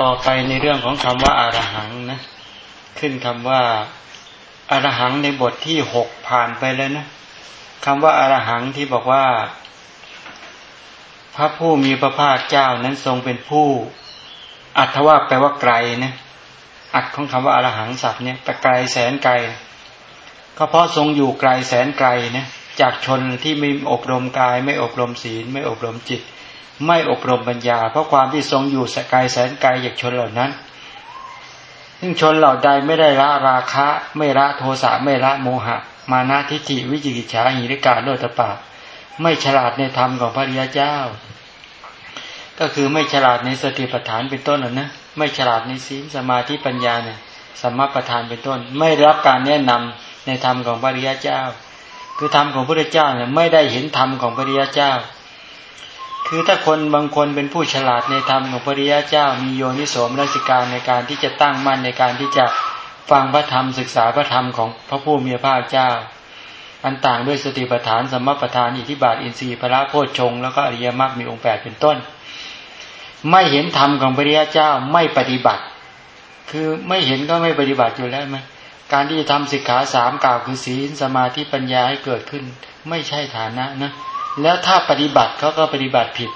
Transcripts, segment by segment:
ต่อไปในเรื่องของคำว่าอารหังนะ ขึ้นคำว่าอารหังในบทที่หกผ่านไปแล้วนะคำว่าอารหังที่บอกว่า พระผู้มีพระภาคเจ้านั้นทรงเป็นผู้ อัตว่าแปลว่าไกลนะอัดของคำว่าอารหังศัพท์เนี่ยไปไกลแสนไกลก็เพราะทรงอยู่ไกลแสนไกลนะจากชนที่ไม่อบรมกาย ไม่อบรมศีล ไม่อบรมจิต ไม่อบรมปัญญา เพราะความที่ทรงอยู่สกายแสนไกลจากชนเหล่านั้นซึ่งชนเหล่าใดไม่ได้ละราคะ ไม่ละโทสะไม่ละโมหะ มานะทิฏฐิวิจิกิจฉาหิริกาโลตปาไม่ฉลาดในธรรมของพระริยเจ้า ก็คือไม่ฉลาดในสติปัฏฐานเป็นต้นหรอนะไม่ฉลาดในศีลสมาธิปัญญาเนี่ยสมาประธานเป็นต้น ไม่รับการแนะนำในธรรมของพระริยเจ้า คือธรรมของพระเจ้าเนี่ยไม่ได้เห็นธรรมของพระริยเจ้า คือถ้าคนบางคนเป็นผู้ฉลาดในธรรมของพระริยเจ้า มีโยนิโสมรัชการในการที่จะตั้งมั่นในการที่จะฟังพระธรรมศึกษาพระธรรมของพระผู้มีพระภาคเจ้า อันต่างด้วยสติปัฏฐานสมปัฏฐานอิทธิบาทอินทรีย์พระโพชฌงแล้วก็อริยมรรคมีองค์แปดเป็นต้น ไม่เห็นธรรมของพระริยเจ้าไม่ปฏิบัติ คือไม่เห็นก็ไม่ปฏิบัติอยู่แล้วไหมการที่จะทำสิกขาสามกล่าวคือศีลสมาธิปัญญาให้เกิดขึ้น ไม่ใช่ฐานะนะ แล้วถ้าปฏิบัติเขาก็ปฏิบัติผิด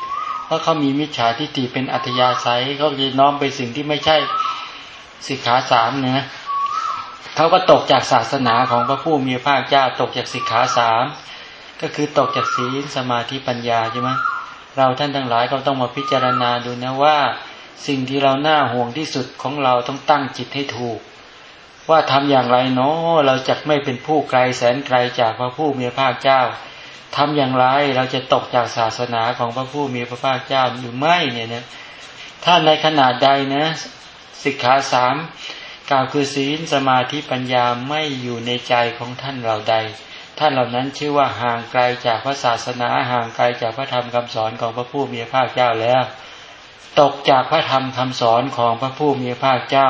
เพราะเขามีมิจฉาทิฏฐิเป็นอัธยาศัยเขาจะน้อมไปสิ่งที่ไม่ใช่สิกขาสามเนะเขาก็ตกจากศาสนาของพระผู้มีพระเจ้าตกจากสิกขาสามก็คือตกจากศีลสมาธิปัญญาใช่ไหมเราท่านทั้งหลายก็ต้องมาพิจารณาดูนะว่าสิ่งที่เราหน้าห่วงที่สุดของเราต้องตั้งจิตให้ถูก ว่าทำอย่างไรเนาะเราจะไม่เป็นผู้ไกลแสนไกลจากพระผู้มีพระภาคเจ้า ทำอย่างไรเราจะตกจากศาสนาของพระผู้มีพระภาคเจ้าหรือไม่เนี่ยนะถ้าในขนาดใดนะสิกขาสามกล่าวคือศีลสมาธิปัญญาไม่อยู่ในใจของท่านเราใด ท่านเหล่านั้นชื่อว่าห่างไกลจากพระศาสนาห่างไกลจากพระธรรมคำสอนของพระผู้มีพระภาคเจ้าแล้ว ตกจากพระธรรมคำสอนของพระผู้มีพระภาคเจ้า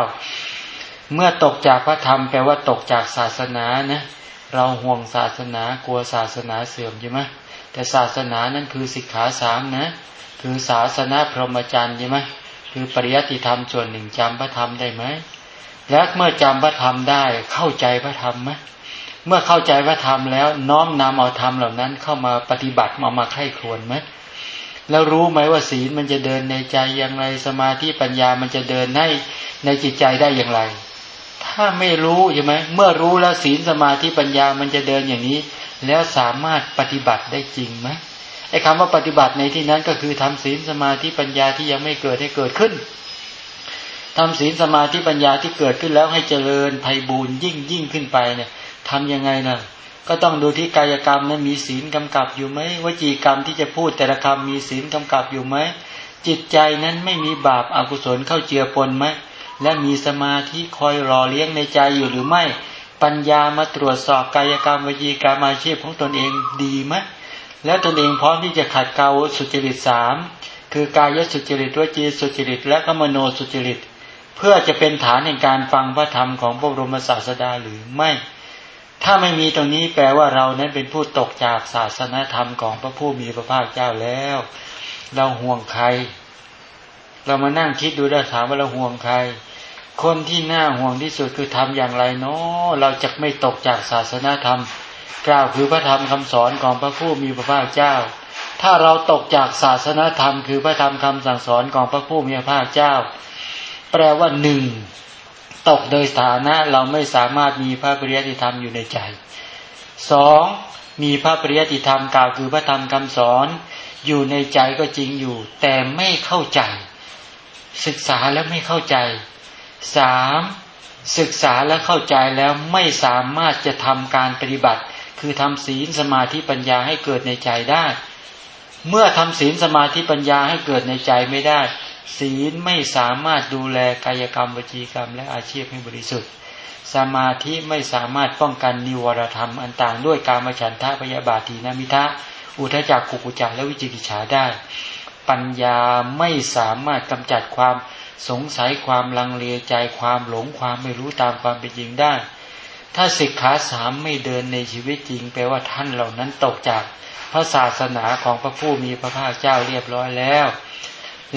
เมื่อตกจากพระธรรมแปลว่าตกจากศาสนานะ เราห่วงศาสนากลัวศาสนาเสื่อมใช่ไหมแต่ศาสนานั้นคือสิกขาสามนะ คือศาสนาพรหมจรรย์ใช่ไหมคือปริยัติธรรมส่วนหนึ่งจำพระธรรมได้ไหมและเมื่อจำพระธรรมได้เข้าใจพระธรรมไหมเมื่อเข้าใจว่าทำแล้วน้อมนำเอาธรรมเหล่านั้นเข้ามาปฏิบัติมามาไข้ครวนไหมแล้วรู้ไหมว่าศีลมันจะเดินในใจอย่างไรสมาธิปัญญามันจะเดินในในจิตใจได้อย่างไร ถ้าไม่รู้ใช่ไหมเมื่อรู้แล้วศีลสมาธิปัญญามันจะเดินอย่างนี้ แล้วสามารถปฏิบัติได้จริงไหมไอ้คำว่าปฏิบัติในที่นั้นก็คือทำศีลสมาธิปัญญาที่ยังไม่เกิดให้เกิดขึ้นทำศีลสมาธิปัญญาที่เกิดขึ้นแล้วให้เจริญภัยบูญยิ่งยิ่งขึ้นไปเนี่ยทํำยังไงนะก็ต้องดูที่กายกรรมนั้นมีศีลกำกับอยู่ไหมวจีกรรมที่จะพูดแต่ละคำมีศีลกำกับอยู่ไหมจิตใจนั้นไม่มีบาปอากุศลเข้าเจือปนไหม และมีสมาธิคอยรอเลี้ยงในใจอยู่หรือไม่ ปัญญามาตรวจสอบกายกรรมวิจีกรรมอาชีพของตนเองดีไหมและตนเองพร้อมที่จะขัดเกลาสุจริตสามคือกายสุจริตวจีสุจริต และก็มโนสุจริต เพื่อจะเป็นฐานในการฟังพระธรรมของพระบรมศาสดาหรือไม่ ถ้าไม่มีตรงนี้แปลว่าเรานั้นเป็นผู้ตกจากศาสนธรรมของพระผู้มีพระภาคเจ้าแล้ว เราห่วงใคร เรามานั่งคิดดูแล้วถามว่าเราห่วงใคร คนที่น่าห่วงที่สุดคือทำอย่างไรเนาะเราจะไม่ตกจากศาสนาธรรม กล่าวคือพระธรรมคำสอนของพระผู้มีพระภาคเจ้า ถ้าเราตกจากศาสนาธรรม คือพระธรรมคำสั่งสอนของพระผู้มีพระภาคเจ้า แปลว่าหนึ่งตกโดยฐานะเราไม่สามารถมีพระปริยัติธรรมอยู่ในใจสองมีพระปริยัติธรรมกล่าวคือพระธรรมคำสอน อยู่ในใจก็จริงอยู่ แต่ไม่เข้าใจ ศึกษาแล้วไม่เข้าใจ สามศึกษาแล้วเข้าใจแล้วไม่สามารถจะทำการปฏิบัติ คือทำศีลสมาธิปัญญาให้เกิดในใจได้ เมื่อทำศีลสมาธิปัญญาให้เกิดในใจไม่ได้ ศีลไม่สามารถดูแลกายกรรมวจีกรรม และอาชีพให้บริสุทธิ์ สมาธิไม่สามารถป้องกันนิวรธรรมอันต่างด้วยการมฉันทะพยาบาทีนามิทะอุทจักกุกุจักและวิจิกิจฉาได้ ปัญญาไม่สามารถกำจัดความ สงสัยความลังเลใจความหลงความไม่รู้ตามความเป็นจริงได้ ถ้าสิกขาสามไม่เดินในชีวิตจริง แปลว่าท่านเหล่านั้นตกจากพระศาสนาของพระผู้มีพระภาคเจ้าเรียบร้อยแล้ว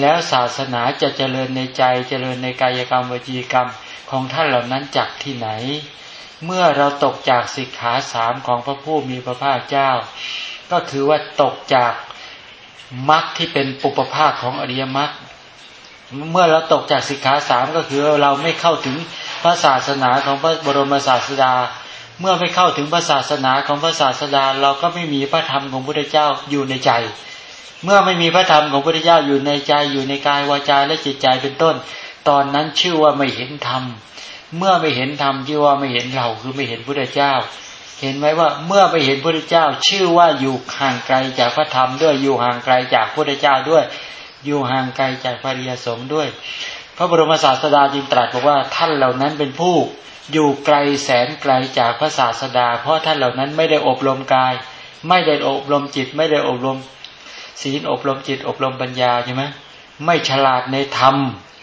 แล้วศาสนาจะเจริญในใจเจริญในกายกรรมวจีกรรมของท่านเหล่านั้นจากที่ไหน เมื่อเราตกจากสิกขาสามของพระผู้มีพระภาคเจ้า ก็คือว่าตกจากมรรคที่เป็นปุปภาคของอริยมรรค เมื่อเราตกจากสิกขาสามก็คือเราไม่เข้าถึงพระศาสนาของพระบรมศาสดา เมื่อไม่เข้าถึงพระศาสนาของพระศาสดา เราก็ไม่มีพระธรรมของพระพุทธเจ้าอยู่ในใจ เมื่อไม่มีพระธรรมของพระพุทธเจ้าอยู่ในใจอยู่ในกายวาจาและจิตใจเป็นต้น ตอนนั้นชื่อว่าไม่เห็นธรรมเมื่อไม่เห็นธรรมชื่อว่าไม่เห็นเราคือไม่เห็นพระพุทธเจ้า เห็นไหมว่าเมื่อไปเห็นพระพุทธเจ้า ชื่อว่าอยู่ห่างไกลจากพระธรรมด้วยอยู่ห่างไกลจากพระพุทธเจ้าด้วย อยู่ห่างไกลจากปริยสงฆ์ด้วย พระบรมศาสดาจึงตรัสบอกว่าท่านเหล่านั้นเป็นผู้อยู่ไกลแสนไกลจากพระศาสดา เพราะท่านเหล่านั้นไม่ได้อบรมกาย ไม่ได้อบรมจิต ไม่ได้อบรมศีลอบรมจิต อบรมปัญญาใช่ไหมไม่ฉลาดในธรรม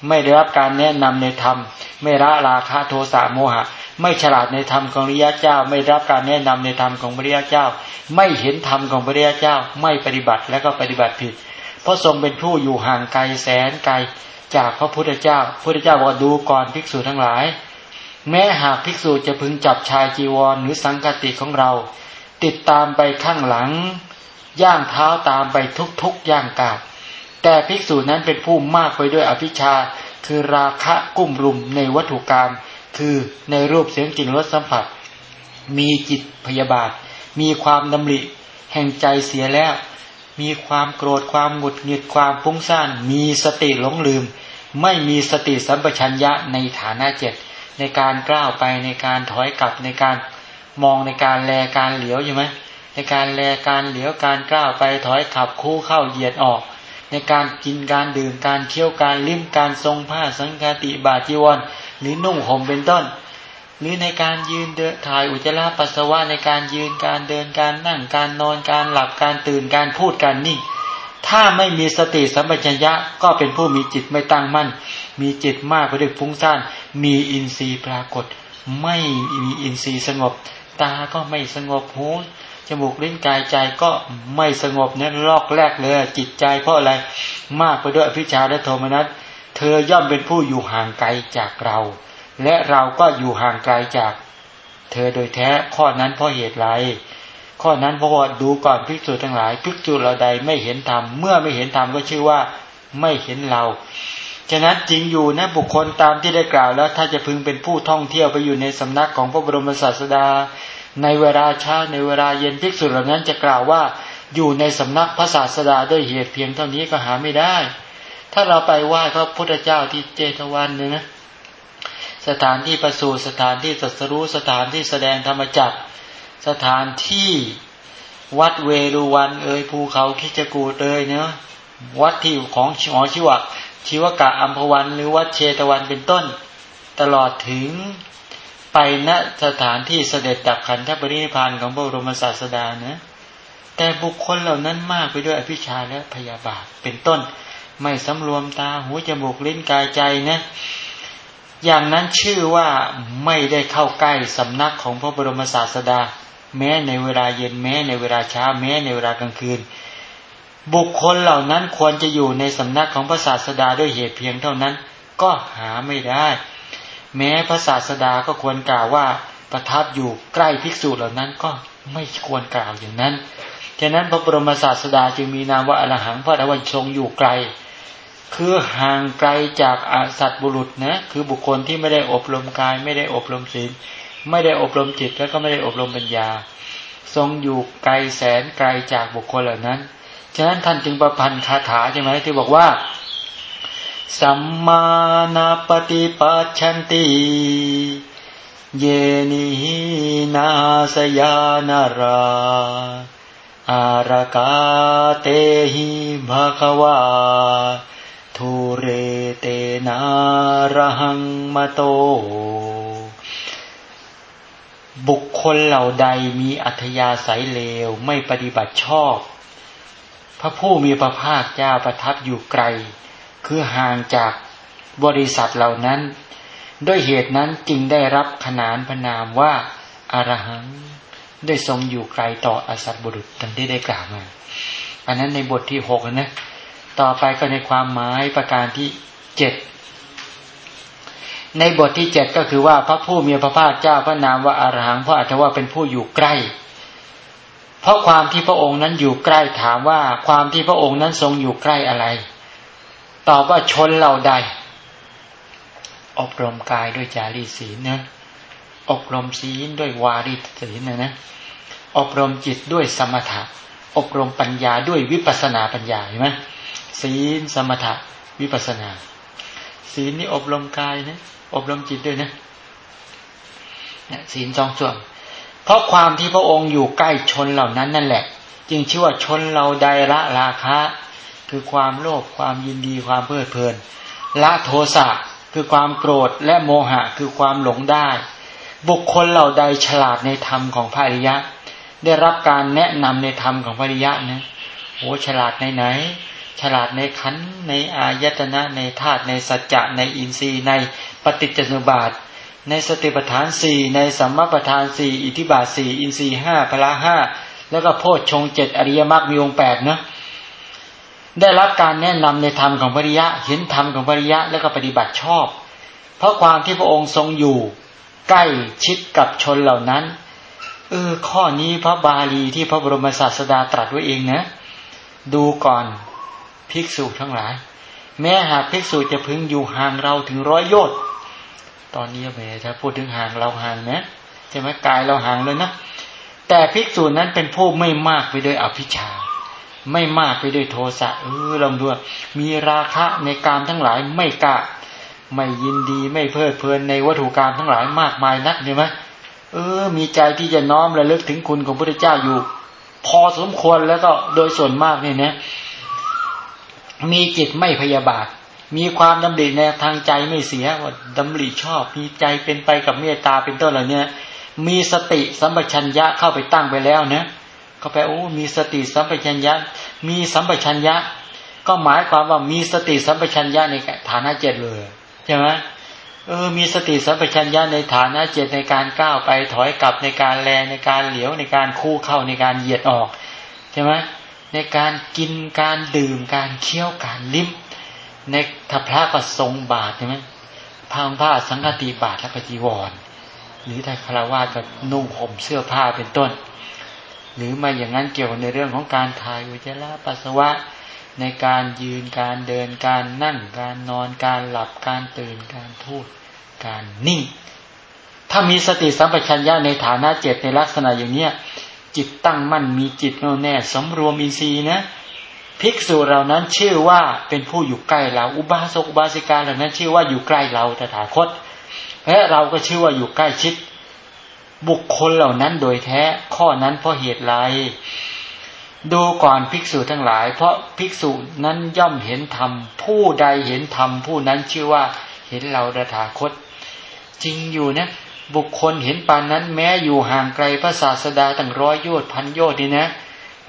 ไม่ได้รับการแนะนำในธรรม ไม่ละราคะโทสะโมหะ ไม่ฉลาดในธรรมของพระยาเจ้า ไม่รับการแนะนำในธรรมของพระยาเจ้า ไม่เห็นธรรมของพระยาเจ้า ไม่ปฏิบัติและก็ปฏิบัติผิด เพราะทรงเป็นผู้อยู่ห่างไกลแสนไกลจากพระพุทธเจ้า พระพุทธเจ้าบอกดูก่อนภิกษุทั้งหลาย แม้หากภิกษุจะพึงจับชายจีวรหรือสังกติของเรา ติดตามไปข้างหลัง ย่างเท้าตามไปทุกๆย่างกาบแต่ภิกษุนั้นเป็นผู้มากไปด้วยอภิชา คือราคะกุ้มรุมในวัตถุกรรมคือในรูปเสียงกลิ่นรสสัมผัส มีจิตพยาบาท มีความดำริ แห่งใจเสียแล้ว มีความโกรธความหงุดหงิดความฟุ้งซ่าน มีสติหลงลืม ไม่มีสติสัมปชัญญะในฐานะเจ็ดในการกล้าวไปในการถอยกลับในการมองในการแลการเหลียวใช่ไหมในการแลการเหลียวการกล้าวไปถอยขับคู่เข้าเหยียดออก ในการกินการดื่มการเคี้ยวการลิ้มการทรงผ้าสังฆติบาจีวรหรือนุ่งห่มเป็นต้น หรือในการยืนเดินถ่ายอุจจาระปัสสาวะในการยืนการเดินการนั่งการนอนการหลับการตื่นการพูดการนิ่ง ถ้าไม่มีสติสัมปชัญญะก็เป็นผู้มีจิตไม่ตั้งมั่น มีจิตมากไปด้วยฟุ้งซ่าน มีอินทรีย์ปรากฏ ไม่มีอินทรีย์สงบ ตาก็ไม่สงบหูจมูกลิ้นกายใจก็ไม่สงบเนี่ยลอกแรกเลยจิตใจเพราะอะไรมากไปด้วยอภิชาและโทมนัสเธอย่อมเป็นผู้อยู่ห่างไกลจากเรา และเราก็อยู่ห่างไกลจาก เธอโดยแท้ข้อนั้นเพราะเหตุไรข้อนั้นเพราะว่าดูก่อนภิกษุทั้งหลายภิกษุเราใดไม่เห็นธรรมเมื่อไม่เห็นธรรมก็ชื่อว่าไม่เห็นเราฉะนั้นจริงอยู่นะบุคคลตามที่ได้กล่าวแล้ว ถ้าจะพึงเป็นผู้ท่องเที่ยวไปอยู่ในสำนักของพระบรมศาสดา ในเวลาเช้าในเวลาเย็นภิกษุเหล่านั้นจะกล่าวว่าอยู่ในสำนักพระศาสดาด้วยเหตุเพียงเท่านี้ก็หาไม่ได้ ถ้าเราไปไหว้พระพุทธเจ้าที่เจตวันเนี่ยนะ สถานที่ประสูติสถานที่ตรัสรู้สถานที่แสดงธรรมจักรสถานที่วัดเวรุวันเอ่ยภูเขาคิจกูเอ่ยเนาะวัดที่ของหอชิวะชิวกะอัมพวัน หรือวัดเชตวันเป็นต้น ตลอดถึงไปณสถานที่เสด็จดับขันธปรินิพานของพระบรมศาสดานะแต่บุคคลเหล่านั้นมากไปด้วยอภิชาและพยาบาทเป็นต้น ไม่สำรวมตาหูจมูกลิ้นกายใจนะ อย่างนั้นชื่อว่าไม่ได้เข้าใกล้สำนักของพระบรมศาสดา แม้ในเวลาเย็นแม้ในเวลาเช้าแม้ในเวลากลางคืน บุคคลเหล่านั้นควรจะอยู่ในสำนักของพระศาสดาด้วยเหตุเพียงเท่านั้น ก็หาไม่ได้ แม้พระศาสดาก็ควรกล่าวว่าประทับอยู่ใกล้ภิกษุเหล่านั้นก็ไม่ควรกล่าวอย่างนั้นฉะนั้นพระบรมศาสดาจึงมีนามว่าอรหังพระอรหันทรงอยู่ไกล คือห่างไกลจากอสัตบุรุษนะคือบุคคลที่ไม่ได้อบรมกาย ไม่ได้อบรมศีลไม่ได้อบรมจิตแล้วก็ไม่ได้อบรมปัญญา ทรงอยู่ไกลแสนไกลจากบุคคลเหล่านั้นฉะนั้นท่านจึงประพันธ์คาถาใช่ไหมที่บอกว่า สัมมานาปฏิปัชันติเยนินาสยานาราอารากาเตหิภะควา ทุเรเตนารหังมาโต บุคคลเหล่าใดมีอัธยาศัยเลวไม่ปฏิบัติชอบ พระผู้มีพระภาคเจ้าประทับอยู่ไกล คือห่างจากบริษัทเหล่านั้น ด้วยเหตุนั้นจึงได้รับขนานพนามว่าอารหังได้ทรงอยู่ไกลต่ออสัตบุรุษดังที่ได้กล่าวมา อันนั้นในบทที่หกนะ ต่อไปก็ในความหมายประการที่เจ็ดในบทที่เจ็ดก็คือว่าพระผู้มีพระภาคเจ้าพระนามว่าอารหังพระอาจจะว่าเป็นผู้อยู่ใกล้ เพราะความที่พระองค์นั้นอยู่ใกล้ถามว่าความที่พระองค์นั้นทรงอยู่ใกล้อะไร ตอบว่าชนเราใด อบรมกายด้วยจารีศีลนะอบรมศีลด้วยวารีศีลนะนะอบรมจิตด้วยสมถะอบรมปัญญาด้วยวิปัสนาปัญญาเห็นไหม ศีลสมถะวิปัสนา ศีลนี่อบรมกายนะ อบรมจิตด้วยนะศีลสองส่วน เพราะความที่พระองค์อยู่ใกล้ชนเหล่านั้นนั่นแหละ จึงชื่อว่าชนเราใดละราคะ คือความโลภความยินดีความเพลิดเพลิน ละโทสะคือความโกรธและโมหะคือความหลงได้ บุคคลเหล่าใดฉลาดในธรรมของพระอริยะ ได้รับการแนะนำในธรรมของพระอริยะนะโอ้ฉลาดในไหน ฉลาดในขันในอายตนะในธาตุในสัจจะในอินทรีย์ในปฏิจจสมุปบาท ในสติปัฏฐานสี่ในสัมมาปัฏฐานสี่อิทิบาทสี่อินทรีย์ห้าพละห้าแล้วก็โพชฌงเจ็ดอริยมรรคมีองค์แปดนะได้รับการแนะนำในธรรมของปริยะเห็นธรรมของปริยะแล้วก็ปฏิบัติชอบ เพราะความที่พระองค์ทรงอยู่ ใกล้ชิดกับชนเหล่านั้นเออข้อนี้พระบาลีที่พระบรมศาสดาตรัสไว้เองนะ ดูก่อน ภิกษุทั้งหลาย แม้หากภิกษุจะพึงอยู่ห่างเราถึงร้อยโยชน์ตอนนี้แม่ถ้าพูดถึงห่างเราห่างนะใช่ไหมกายเราห่างเลยนะแต่ภิกษุนั้นเป็นผู้ไม่มากไปด้วยอภิชา ไม่มากไปด้วยโทสะเออลองดูมีราคะในการทั้งหลายไม่กะไม่ยินดีไม่เพลิดเพลินในวัตถุกรรมทั้งหลายมากมายนักใช่ไหมเออ มีใจที่จะน้อมระลึกถึงคุณของพระเจ้าอยู่ พอสมควรแล้วก็โดยส่วนมากเนี่ยนะ มีจิตไม่พยาบาท มีความดำริในทางใจไม่เสียว่าดำริชอบมีใจเป็นไปกับเมตตาเป็นต้นเหล่านี้มีสติสัมปชัญญะเข้าไปตั้งไปแล้วนะก็แปลโอ้มีสติสัมปชัญญะ มีสัมปชัญญะ ก็หมายความว่ามีสติสัมปชัญญะในฐานะเจ็ดเลยใช่ไหมเออมีสติสัมปชัญญะในฐานะเจ็ดในการก้าวไปถอยกลับในการแลในการเหลียวในการคู่เข้าในการเหยียดออกใช่ไหม ในการกินการดื่มการเคี้ยวการลิ้ม ในถ้าพระก็ทรงบาทใช่ไหมพังผ้าสังฆติบาทและปจีวร หรือถ้าคารวะก็นุ่งห่มเสื้อผ้าเป็นต้น หรือมาอย่างนั้นเกี่ยวในเรื่องของการถ่ายอุจจาระปัสสาวะในการยืนการเดินการนั่งการนอนการหลับการตื่นการพูดการนิ่ง ถ้ามีสติสัมปชัญญะในฐานะเจตในลักษณะอย่างเนี้ย จิตตั้งมั่นมีจิตแน่วแน่สมรวมอินทรีย์นะ ภิกษุเหล่านั้นชื่อว่าเป็นผู้อยู่ใกล้เรา อุบาสกอุบาสิกาเหล่านั้นชื่อว่าอยู่ใกล้เราตถาคตและเราก็ชื่อว่าอยู่ใกล้ชิด บุคคลเหล่านั้นโดยแท้ข้อนั้นเพราะเหตุไรดูก่อนภิกษุทั้งหลาย เพราะภิกษุนั้นย่อมเห็นธรรม ผู้ใดเห็นธรรมผู้นั้นชื่อว่าเห็นเราดถาคต จริงอยู่นะ บุคคลเห็นปานนั้นแม้อยู่ห่างไกลพระศาสดาตั้งร้อยโยชน์พันโยชน์นี่นะ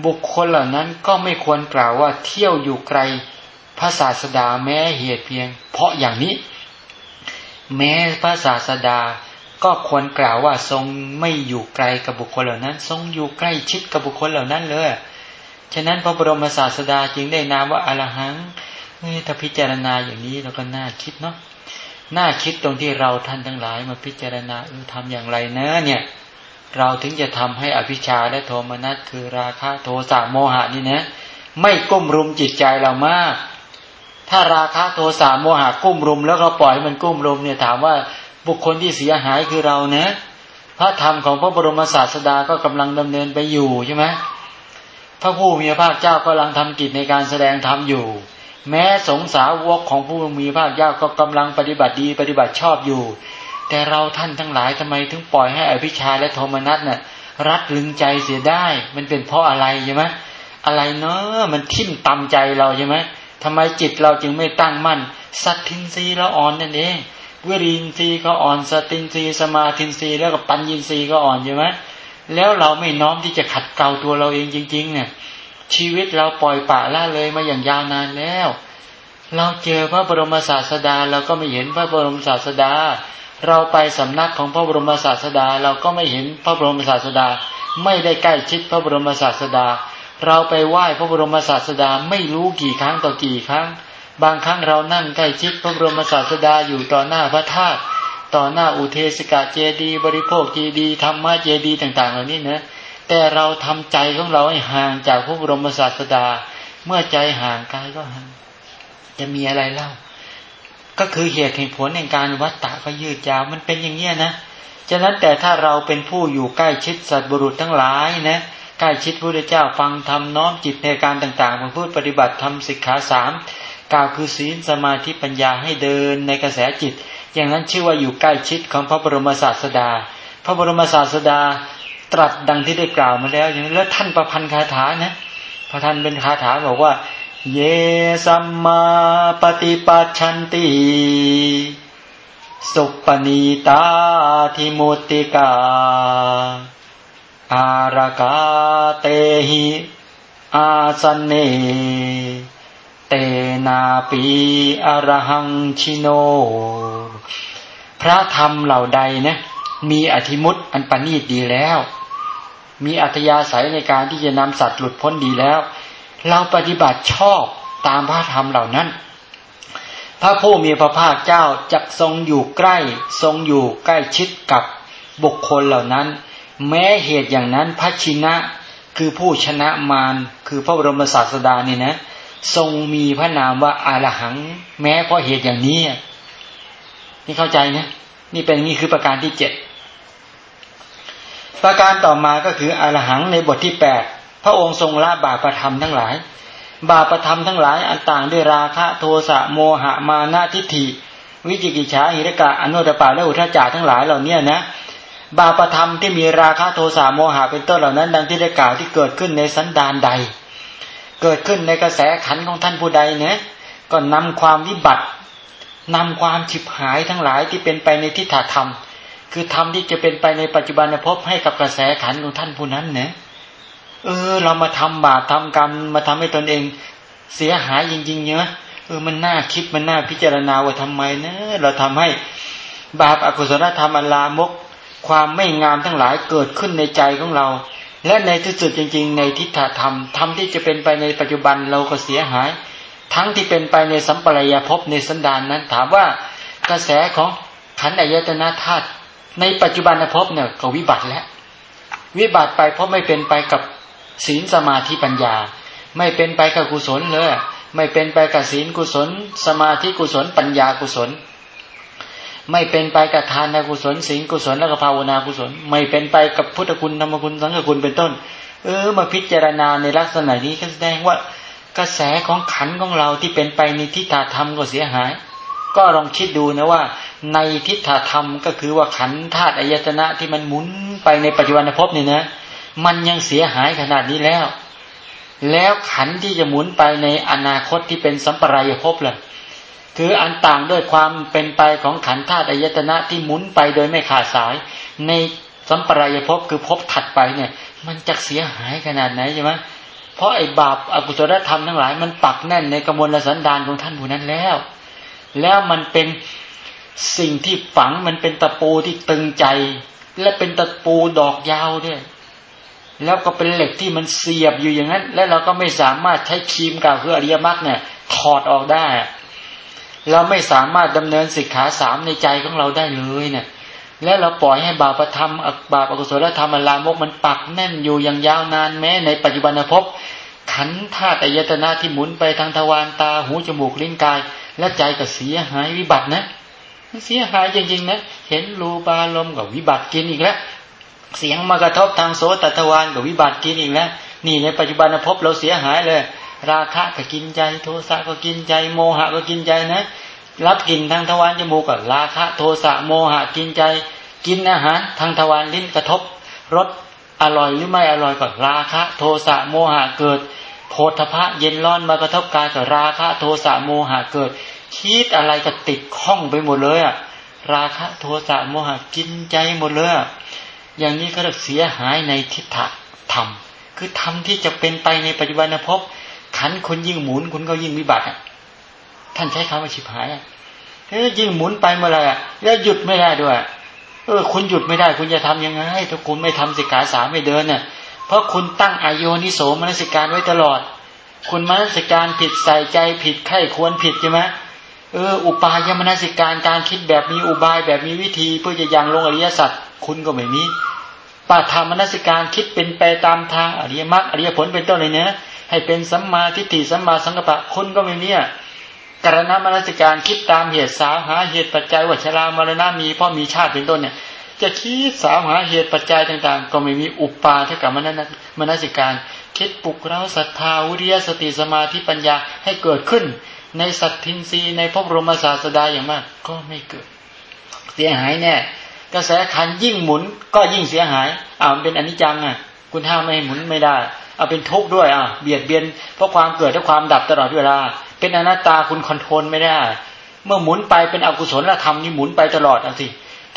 บุคคลเหล่านั้นก็ไม่ควรกล่าวว่าเที่ยวอยู่ไกลพระศาสดาแม้เหตุเพียง เพราะอย่างนี้ แม้พระศาสดาก็ควรกล่าวว่าทรงไม่อยู่ไกลกับบุคคลเหล่านั้น ทรงอยู่ใกล้ชิดกับบุคคลเหล่านั้นเลย ฉะนั้นพระบรมศาสดาจึงได้นามว่าอรหังถ้าพิจารณาอย่างนี้เราก็น่าคิดเนาะ น่าคิดตรงที่เราท่านทั้งหลายมาพิจารณาเออทำอย่างไรเนะเนี่ย เราถึงจะทำให้อภิชาและโทมนัสคือราคะโทสะโมหะนี่นะไม่ก้มรุมจิตใจเรามาก ถ้าราคะโทสะโมหะกุ้มรุม แล้วก็ปล่อยให้มันกุ้มรุมเนี่ยถามว่าบุคคลที่เสียหายคือเรานะพระธรรมของพระบรมศาสดาก็กำลังดำเนินไปอยู่ใช่ไหมพระผู้มีพระภาคเจ้ากำลังทำกิจในการแสดงธรรมอยู่ แม้สงสาวกของผู้มีภาคเจ้ากก็กำลังปฏิบัติดีปฏิบัติชอบอยู่ แต่เราท่านทั้งหลายทำไมถึงปล่อยให้อภิชาและโทมนัสเนะ่ะรัดลึงใจเสียได้ มันเป็นเพราะอะไรใช่ไหมอะไรเนาะมันทิ่มตำใจเราใช่ไหมทำไมจิตเราจึงไม่ตั้งมั่น สัตทินรีเราอ่อนนั่นเองวิรินทรีก็อ่อนสตินทรีสมาธินทรีแล้วก็ปัญญินทรีก็อ่อนใช่ไหมแล้วเราไม่น้อมที่จะขัดเกลาตัวเราเองจริง ๆ เนี่ย ชีวิตเราปล่อยปะละเลยมาอย่างยาวนานแล้ว เราเจอพระบรมศาสดาเราก็ไม่เห็นพระบรมศาสดา เราไปสำนักของพระบรมศาสดา เราก็ไม่เห็นพระบรมศาสดา ไม่ได้ใกล้ชิดพระบรมศาสดา เราไปไหว้พระบรมศาสดาไม่รู้กี่ครั้งต่อกี่ครั้ง บางครั้งเรานั่งใกล้ชิดพระบรมศาสดาอยู่ต่อหน้าพระธาตุต่อหน้าอุเทสกาเจดี บริโภคเจดีธรรมะเจดีต่าง ๆ เหล่านี้นะ แต่เราทำใจของเราให้ห่างจากพระบรมศาสดา เมื่อใจห่างกายก็ห่างจะมีอะไรเล่า ก็คือเหตุแห่งผลแห่งการวัดตะก็ยืดยาวมันเป็นอย่างเนี้ยนะฉะนั้นแต่ถ้าเราเป็นผู้อยู่ใกล้ชิดสัตว์บุรุษทั้งหลายนะใกล้ชิดพระเจ้าฟังทำน้อมจิตในการต่างๆมาพูดปฏิบัติทำสิกขาสามกล่าวคือศีลสมาธิปัญญาให้เดินในกระแสจิต อย่างนั้นชื่อว่าอยู่ใกล้ชิดของพระบรมศาสดา พระบรมศาสดา ตรัสดังที่ได้กล่าวมาแล้ว อย่างนั้นแล้วท่านประพันธ์คาถานะพระท่านเป็นคาถาบอกว่า เยสัมมาปฏิปัชันติสุปณีตาทิมุติกา อารากาเตหิอาสเน เตนาปีอรหังชิโน พระธรรมเหล่าใดนะมีอธิมุตอันปณีตดีแล้ว มีอัธยาศัยในการที่จะนำสัตว์หลุดพ้นดีแล้ว เราปฏิบัติชอบตามพระธรรมเหล่านั้น พระผู้มีพระภาคเจ้าจะทรงอยู่ใกล้ ทรงอยู่ใกล้ชิดกับบุคคลเหล่านั้น แม้เหตุอย่างนั้นพระชินะคือผู้ชนะมารคือพระบรมศาสดานี่นะ ทรงมีพระนามว่าอารหัง แม้เพราะเหตุอย่างนี้ นี่เข้าใจนะนี่เป็นนี่คือประการที่เจ็ด ประการต่อมาก็คืออรหังในบทที่แปดพระองค์ทรงละบาปประธรรมทั้งหลาย บาปธรรมทั้งหลายอันต่างด้วยราคะโทสะโมหะมานะทิฏฐิ วิจิกิจฉาหิรกะอนุตตปาและอุทจาทั้งหลายเหล่านี้นะบาปธรรมที่มีราคะโทสะโมหะเป็นต้นเหล่านั้น ดังที่ได้กล่าวที่เกิดขึ้นในสันดานใด เกิดขึ้นในกระแสขันของท่านผู้ใดเนี่ยก็นำความวิบัตินำความฉิบหายทั้งหลายที่เป็นไปในทิฏฐธรรม คือธรรมที่จะเป็นไปในปัจจุบันภพให้กับกระแสขันของท่านผู้นั้นเนี่ยเออ เรามาทำบาปทำกรรมมาทำให้ตนเอง เสียหายจริงๆเนอะเออมันน่าคิดมันน่าพิจารณาว่าทำไมเนะเราทำให้บาปอกุศลธรรมอลามก ความไม่งามทั้งหลายเกิดขึ้นในใจของเรา และในที่สุดจริง ๆ ในทิฏฐธรรมธรรมที่จะเป็นไปในปัจจุบันเราก็เสียหาย ทั้งที่เป็นไปในสัมปรายภพในสันดานนั้น ถามว่ากระแสของขันอายตนะธาตุ ในปัจจุบันภพเนี่ยก็วิบัติแล้ว วิบัติไปเพราะไม่เป็นไปกับศีลสมาธิปัญญา ไม่เป็นไปกับกุศลเลยไม่เป็นไปกับศีลกุศล สมาธิกุศล ปัญญากุศล ไม่เป็นไปกับทานกุศลศีลกุศลและก็ภาวนากุศล ไม่เป็นไปกับพุทธคุณธรรมคุณสังฆคุณเป็นต้น เออ มาพิจารณาในลักษณะนี้ก็แสดงว่ากระแสของขันของเราที่เป็นไปในทิฏฐธรรมก็เสียหาย ก็ลองคิดดูนะว่า ในทิฏฐธรรมก็คือว่าขันธาตุอายตนะที่มันหมุนไปในปัจจุบันภพนี่นะ มันยังเสียหายขนาดนี้แล้ว แล้วขันที่จะหมุนไปในอนาคตที่เป็นสัมปรายภพล่ะคืออันต่างด้วยความเป็นไปของขันธาตุอายตนะที่หมุนไปโดยไม่ขาดสาย ในสัมปรายภพคือภพถัดไปเนี่ย มันจะเสียหายขนาดไหนใช่ไหมเพราะไอ้บาปอกุศลธรรมทั้งหลาย มันปักแน่นในกระมวลสันดานของท่านผู้นั้นแล้ว แล้วมันเป็น สิ่งที่ฝังมันเป็นตะปูที่ตึงใจ และเป็นตะปูดอกยาวด้วย แล้วก็เป็นเหล็กที่มันเสียบอยู่อย่างนั้น แล้วเราก็ไม่สามารถใช้ครีมกาวคืออริยมรรคเนี่ยถอดออกได้ เราไม่สามารถดำเนินสิกขาสามในใจของเราได้เลยเนี่ยแล้วเราปล่อยให้บาปธรรมบาปอกุศลธรรมอลามกมันปักแน่นอยู่อย่างยาวนานแม้ ในปัจจุบันภพขันธาตุยตนาที่หมุนไปทางทวารตาหูจมูกลิ้นกาย และใจก็เสียหายวิบัตินะ เสียหายจริงๆนะเห็นรูปาลมกับวิบัติกินอีกแล้วเสียงมากระทบทางโสตทวารกับวิบัติกินอีกแล้วนี่ในปัจจุบันพบเราเสียหายเลย ราคะก็กินใจ โทสะก็กินใจ โมหะก็กินใจนะ รับกินทางทวารจมูกกับราคะ โทสะโมหะกินใจ กินอาหารทางทวารลิ้นกระทบรสอร่อยหรือไม่อร่อยก็ราคะ โทสะโมหะเกิดโพธพะเย็นร้อนมากระทบกายกับราคะ โทสะโมหะเกิด คิดอะไรก็ติดข้องไปหมดเลยอะราคะโทสะโมหะกินใจหมดเลยอย่างนี้ก็เสียหายในทิฏฐธรรม คือธรรมที่จะเป็นไปในปัจจุบันภพขันคนยิ่งหมุนคุณก็ยิ่งวิบัติท่านใช้คำว่าฉิบหายเออยิ่งหมุนไปเมื่อไรอะแล้วหยุดไม่ได้ด้วยเออคุณหยุดไม่ได้ คุณจะทํำยังไงถ้าคุณไม่ทำสิกขาสามไม่เดินเนี่ยเพราะคุณตั้งอโยนิโสมนสิการไว้ตลอด คุณมนสิการผิดใส่ใจผิดไข้ควรผิดใช่ไหม เอออุปายมนสิการการคิดแบบมีอุบายแบบมีวิธีเพื่อจะยังลงอริยสัจคุณก็ไม่มีปาฐามนสิการคิดเป็นไปตามทางอริยมรรคอริยผลเป็นต้นเลยเนะให้เป็นสัมมาทิฏฐิสัมมาสังกัปปะคุณก็ไม่มีกรณมนสิการคิดตามเหตุสาวหาเหตุปัจจัยวัชรามรณะมีพ่อมีชาติเป็นต้นเนี่ย จะคิดสาวหาเหตุปัจจัยต่างๆ ก็ไม่มีอุปาเท่ากับมนมนสิการ คิดปลุกเราศรัทธาวิริยสติสมาธิปัญญาให้เกิดขึ้น ในสัตทินรีในพระบรมศาสดาอย่างมาก ก็ไม่เกิด เสียหายแน่กระแสขันยิ่งหมุนก็ยิ่งเสียหายอ่ามันเป็นอนิจจังอะ คุณห้ามไม่ให้หมุนไม่ได้ เอาเป็นทุกข์ด้วยอะเบียดเบียนเพราะความเกิดและความดับตลอดเวลา เป็นอนัตตาคุณคอนโทรลไม่ได้ เมื่อหมุนไปเป็นอกุศลธรรมนี่หมุนไปตลอดอะสิ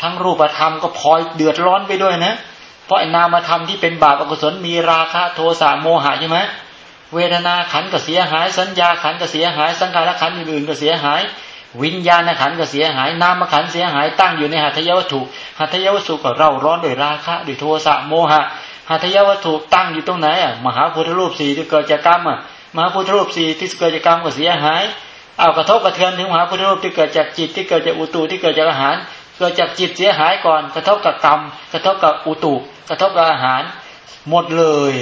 ทั้งรูปธรรมก็พลอยเดือดร้อนไปด้วยนะ เพราะนามธรรมที่เป็นบาปอกุศลมีราคะโทสะโมหะใช่ไหม เวทนาขันก็เสียหาย สัญญาขันก็เสียหาย สังขารขันอื่นๆก็เสียหาย วิญญาณขันก็เสียหาย นามขันเสียหาย ตั้งอยู่ในหัตถยวัตถุหัตถยวัตถุก็เร่าร้อนด้วยราคะด้วยโทสะโมหะหัตถยวัตถุตั้งอยู่ตรงไหนอะมหาพุทธรูปสี่ที่เกิดจากกรรมอะมหาพุทธรูปสี่ที่เกิดจากกรรมก็เสียหายเอากระทบกระเทือนถึงมหาพุทธรูปที่เกิดจากจิตที่เกิดจากอุตุที่เกิดจากอาหารเกิดจากจิตเสียหายก่อน กระทบกับกรรม กระทบกับอุตุ กระทบกับอาหาร หมดเลย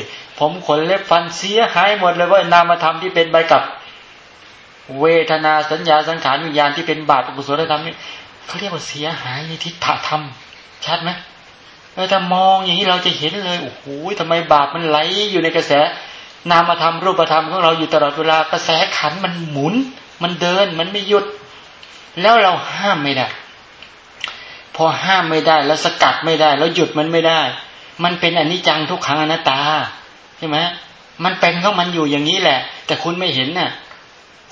ผมขนเล็บฟันเสียหายหมดเลยว่านามธรรมที่เป็นใบกับ เวทนาสัญญาสังขารวิญญาณที่เป็นบาปอกุศลธรรมนี่เขาเรียกว่าเสียหายในทิฏฐธรรม ชัดไหมเราจะมองอย่างนี้เราจะเห็นเลยโอ้โหทำไมบาปมันไหลอยู่ในกระแส นามธรรมรูปธรรมของเราอยู่ตลอดเวลากระแสขันมันหมุน มันเดินมันไม่หยุด แล้วเราห้ามไม่ได้พอห้ามไม่ได้ แล้วสกัดไม่ได้ แล้วหยุดมันไม่ได้ มันเป็นอนิจจังทุกขังอนัตตา ใช่ไหมมันเป็นของมันอยู่อย่างนี้แหละ แต่คุณไม่เห็นน่ะ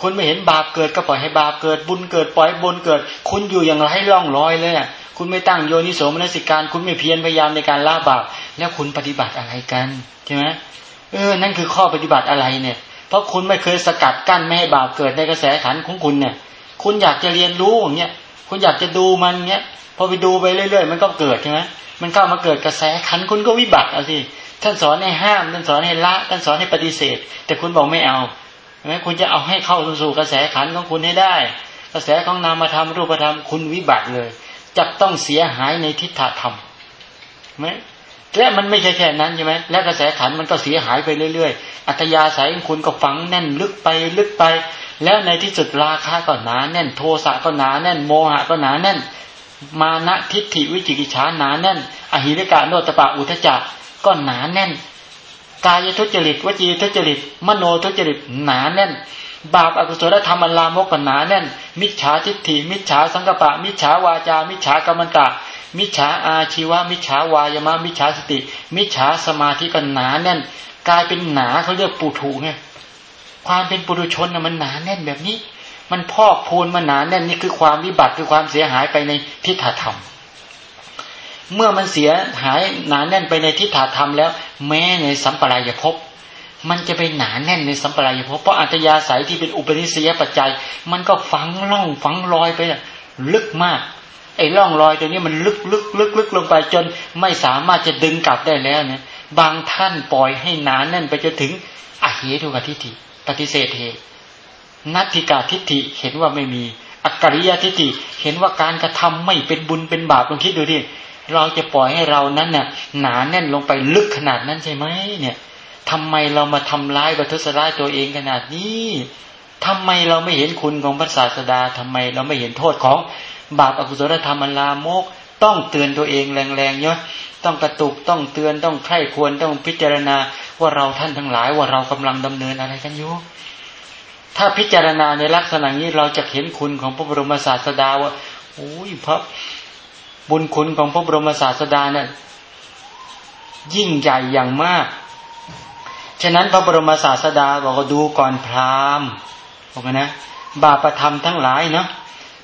คุณไม่เห็นบาปเกิดก็ปล่อยให้บาปเกิดบุญเกิดปล่อยบุญเกิด คุณอยู่อย่างไรล่องลอยเลยอะคุณไม่ตั้งโยนิโสมนสิการ คุณไม่เพียรพยายามในการละบาปแล้วคุณปฏิบัติอะไรกันใช่ไหมเออ นั่นคือข้อปฏิบัติอะไรเนี่ย เพราะคุณไม่เคยสกัดกั้นไม่ให้บาปเกิดในกระแสขันของคุณเนี่ย คุณอยากจะเรียนรู้อย่างเงี้ยคุณอยากจะดูมันเงี้ยพอไปดูไปเรื่อยๆ มันก็เกิดใช่ไหมมันเข้ามาเกิดกระแสขันคุณก็วิบัติเอาสิ ท่านสอนให้ห้ามท่านสอนให้ละท่านสอนให้ปฏิเสธ แต่คุณบอกไม่เอาใช่ไหมคุณจะเอาให้เข้าสู่กระแสขันของคุณให้ได้ กระแสของนามธรรมรูปธรรมคุณวิบัติเลยจะต้องเสียหายในทิฏฐธรรมไหมและมันไม่ใช่แค่นั้นใช่ไหมและกระแสขันมันก็เสียหายไปเรื่อยๆ อัตยาสายของคุณก็ฝังแน่นลึกไปลึกไป แล้วในที่สุดราคาก็หนา แน่นโทสะก็หนาแน่นโมหะก็หนาแน่น มานะทิฏฐิวิจิกิจฉาหนาแน่น อหิริกาโนตปะอุทจัก ก็หนาแน่น กายทุจริตวจีทุจริต มโนทุจริตหนาแน่น บาปอกุศลธรรมอลามกหนาแน่น มิจฉาทิฏฐิมิจฉาสังกปะ มิจฉาวาจา มิจฉากรรมตะ มิจฉาอาชีวะ มิจฉาวายมะมิจฉาสติ มิจฉาสมาธิกันหนาแน่น กลายเป็นหนาเขาเรียกปุถุไงความเป็นปุถุชนมันหนาแน่นแบบนี้ มันพอกพูนมันหนาแน่นนี่คือความวิบัติคือความเสียหายไปในทิฏฐธรรม เมื่อมันเสียหายหนาแน่นไปในทิฏฐธรรมแล้ว แม้ในสัมปรายภพมันจะไปหนาแน่นในสัมปรายภพเพราะอัตยาศัยที่เป็นอุปนิสัยปัจจัย มันก็ฝังล่องฝังรอยไปลึกมาก ไอ้ล่องรอยตัวนี้มันลึกลึกลึกลึกลงไปจนไม่สามารถจะดึงกลับได้แล้วเนี่ย บางท่านปล่อยให้หนาแน่นไปจนถึงอเหตุกทิฏฐิปฏิเสธเหตุนัตถิกาทิฏฐิเห็นว่าไม่มี อักริยทิฏฐิเห็นว่าการกระทำไม่เป็นบุญเป็นบาปลองคิดดูดิ เราจะปล่อยให้เรานั้นเนี่ยหนาแน่นลงไปลึกขนาดนั้นใช่ไหมเนี่ยทำไมเรามาทำร้ายบัทุสร้ายตัวเองขนาดนี้ทำไมเราไม่เห็นคุณของพระศาสดาทำไมเราไม่เห็นโทษของบาปอกุศลธรรมลามก ต้องเตือนตัวเองแรงๆเนาะต้องกระตุกต้องเตือนต้องไข้ควรต้องพิจารณาว่าเราท่านทั้งหลายว่าเรากำลังดำเนินอะไรกันอยู่ถ้าพิจารณาในลักษณะนี้เราจะเห็นคุณของพระบรมศาสดาว่าโอ้ยพระ บุญคุณของพระบรมศาสดานี่ยยิ่งใหญ่อย่างมาก ฉะนั้นพระบรมศาสดาบอกดูก่อนพราหมณ์บอกนะ บาปธรรมทั้งหลายเนาะ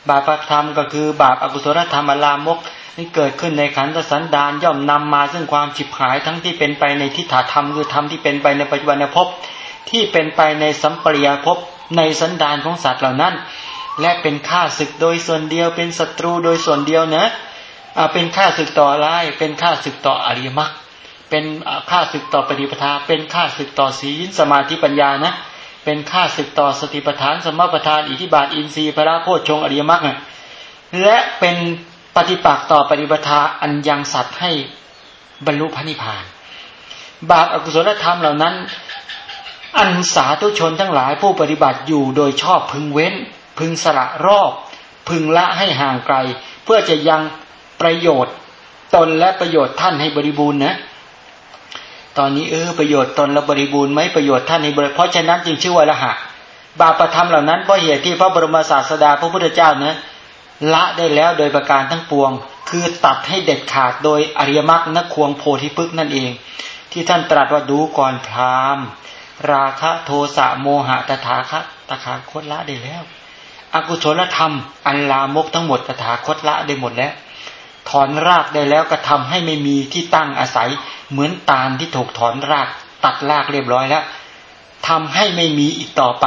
บาปธรรมก็คือบาปอกุศลธรรมอลามกนี่เกิดขึ้นในขันธสันดานย่อมนำมาซึ่งความฉิบหายทั้งที่เป็นไปในทิฏฐธรรมคือธรรมที่เป็นไปในปัจจุบันภพที่เป็นไปในสัมปริยภพในสันดานของสัตว์เหล่านั้น และเป็นข้าศึกโดยส่วนเดียวเป็นศัตรูโดยส่วนเดียวนะ เป็นข้าศึกต่ออะไรเป็นข้าศึกต่ออริยมรรคเป็นค่าศึกต่อปฏิปทา เป็นค่าศึกต่อศีลสมาธิปัญญานะ เป็นค่าศึกต่อสติปัฏฐาน สมปัฏฐานอิทธิบาทอินทรีย์พระโพชฌงอริยมรรคและเป็นปฏิปักษ์ต่อปฏิปทาอันยังสัตว์ให้บรรลุพระนิพพาน บาปอกุศลธรรมเหล่านั้น อันสาธุชนทั้งหลายผู้ปฏิบัติอยู่โดยชอบพึงเว้น พึงสละรอบ พึงละให้ห่างไกล เพื่อจะยัง ประโยชน์ตนและประโยชน์ท่านให้บริบูรณ์นะ ตอนนี้เออประโยชน์ตนและบริบูรณ์ไหมประโยชน์ท่านให้บริเพราะฉะนั้นจึงชื่อว่าละหะ บาปธรรมเหล่านั้นเพราะเหตุที่พระบรมศาสดาพระพุทธเจ้านะละได้แล้วโดยประการทั้งปวง คือตัดให้เด็ดขาดโดยอริยมรรคนักควงโพธิพฤกนั่นเอง ที่ท่านตรัสว่าดูก่อนพรามราคะโทสะโมหะตถาคตตถาคตละได้แล้ว อกุศลธรรม อันลามกทั้งหมดตถาคตละได้หมดแล้ว ถอนรากได้แล้วก็ทำให้ไม่มีที่ตั้งอาศัย เหมือนตาลที่ถูกถอนรากตัดรากเรียบร้อยแล้วทำให้ไม่มีอีกต่อไป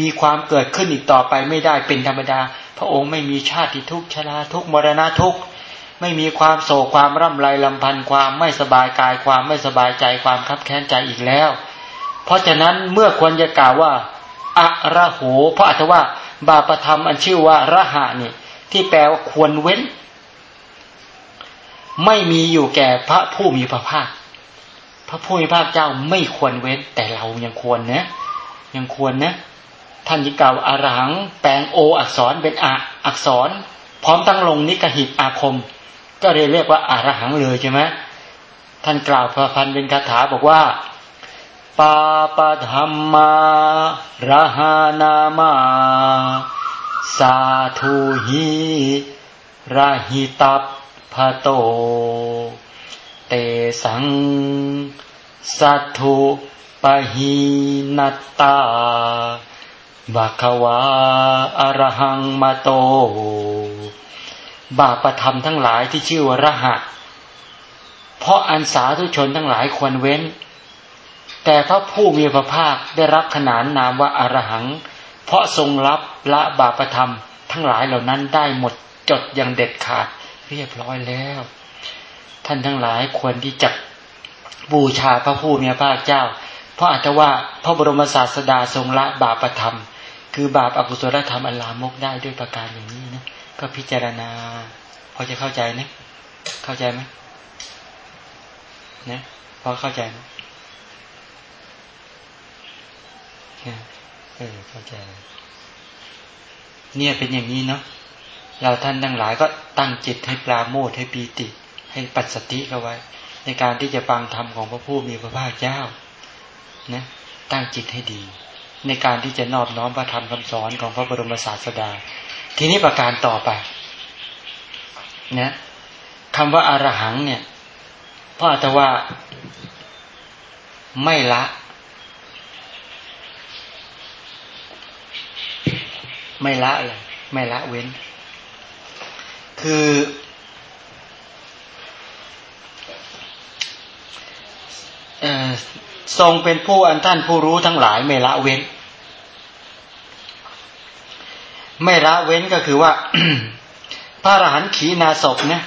มีความเกิดขึ้นอีกต่อไปไม่ได้เป็นธรรมดา พระองค์ไม่มีชาติทุกข์ชราทุกมรณะทุกไม่มีความโศกความร่ำไรลำพันธ์ความไม่สบายกายความไม่สบายใจความคับแค้นใจอีกแล้ว เพราะฉะนั้นเมื่อควรจะกล่าวว่าอะระโห เพราะอัตว่า บาปธรรมอันชื่อว่าระหะนี่ที่แปลว่าควรเว้น ไม่มีอยู่แก่พระผู้มีพระภาค พระผู้มีพระภาคเจ้าไม่ควรเว้น แต่เรายังควรนะยังควรนะท่านยิ่งกล่าวอารังแปลงโออักษรเป็นอะอักษร พร้อมตั้งลงนิกหิตอาคม ก็เรียกเรียกว่าอารหังเลยใช่ไหมท่านกล่าวพระพันเป็นคาถาบอกว่าปาปธรรมาระหานามาสาธุหิระหิตับ พะโต เตสังสัตถุปหินัตตาบัควาอรหังมาโต บาปธรรมทั้งหลายที่ชื่อว่าระหะ เพราะอันสาธุชนทั้งหลายควรเว้น แต่พระผู้มีพระภาคได้รับขนานนามว่าอารหัง เพราะทรงรับละบาปธรรมทั้งหลายเหล่านั้นได้หมดจดอย่างเด็ดขาด เรียบร้อยแล้ว ท่านทั้งหลายควรที่จะบูชาพระผู้มีพระเจ้า เพราะอาจจะว่าพระบรมศาสดาทรงละบาปธรรม คือบาปอกุศลธรรมอันลามกได้ด้วยประการอย่างนี้นะก็พิจารณา พอจะเข้าใจนะ เข้าใจไหมนะพอเข้าใจไหมเออเข้าใจ เนี่ยเป็นอย่างนี้เนาะ เราท่านทั้งหลายก็ตั้งจิตให้ปลาโมดให้ปีติ ให้ปัสสติเข้าไว้ ในการที่จะฟังธรรมของพระผู้มีพระภาคเจ้านะตั้งจิตให้ดี ในการที่จะนอบน้อมพระธรรมคำสอนของพระบรมศาสดา ทีนี้ประการต่อไปนะคำว่าอารหังเนี่ยพ่อแต่ว่าไม่ละ ไม่ละเลยไม่ละเว้น คือ ทรงเป็นผู้อันท่านผู้รู้ทั้งหลายไม่ละเว้น ไม่ละเว้นก็คือว่า พระอรหันต์ขีนาศพนะ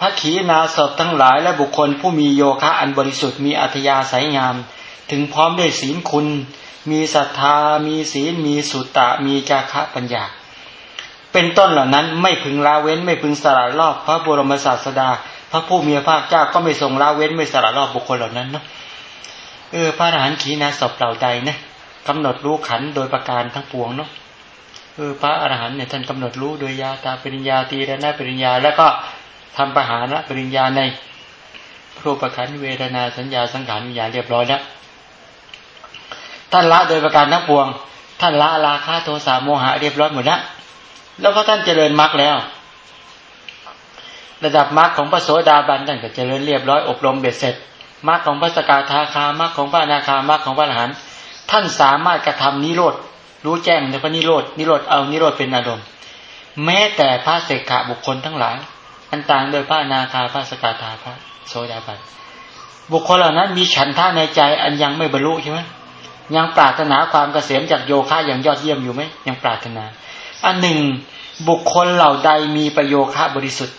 พระขีนาศพทั้งหลายและบุคคลผู้มีโยคะอันบริสุทธิ์มีอัธยาศัยงาม ถึงพร้อมด้วยศีลคุณ มีศรัทธา มีศีล มีสุตตะ มีจาคะปัญญา เป็นต้นเหล่านั้นไม่พึงละเว้นไม่พึงสละรอบพระบรมศาสดา พระผู้มีพระภาคเจ้าก็ไม่ทรงละเว้นไม่สละรอบบุคคลเหล่านั้นเนาะเออพระอรหันต์ขีนาศพเหล่าใดนะกำหนดรู้ขันโดยประการทั้งปวงเนาะเออพระอรหันต์เนี่ยท่านกำหนดรู้โดยยาตาปริญญาตีระนาปริญญา แล้วก็ทำประหารละปริญญาในรูปขันเวทนาสัญญาสังขารวิญญาเรียบร้อยแล้วท่านละโดยประการทั้งปวง ท่านละราคะโทสะโมหะเรียบร้อยหมดแล้ว แล้วก็ท่านเจริญมรรคแล้ว ระดับมรรคของพระโสดาบันท่านก็เจริญเรียบร้อยอบรมเบ็ดเสร็จมรรคของพระสกาธาคามรรคของพระนาคามรรคของพระอรหันต์ท่านสามารถกระทำนิโรธรู้แจ้งในพระนิโรธนิโรธเอานิโรธเป็นอารมณ์แม้แต่พระเสกขาบุคคลทั้งหลาย อันต่างโดยพระนาคาพระสกาธาพระโสดาบันบุคคลเหล่านั้นมีฉันท่าในใจอันยังไม่บรรลุใช่ไหมยังปรารถนาความเกษมจากโยคะอย่างยอดเยี่ยมอยู่ไหมยังปรารถนา อันหนึ่ง บุคคลเหล่าใดมีประโยคะบริสุทธิ์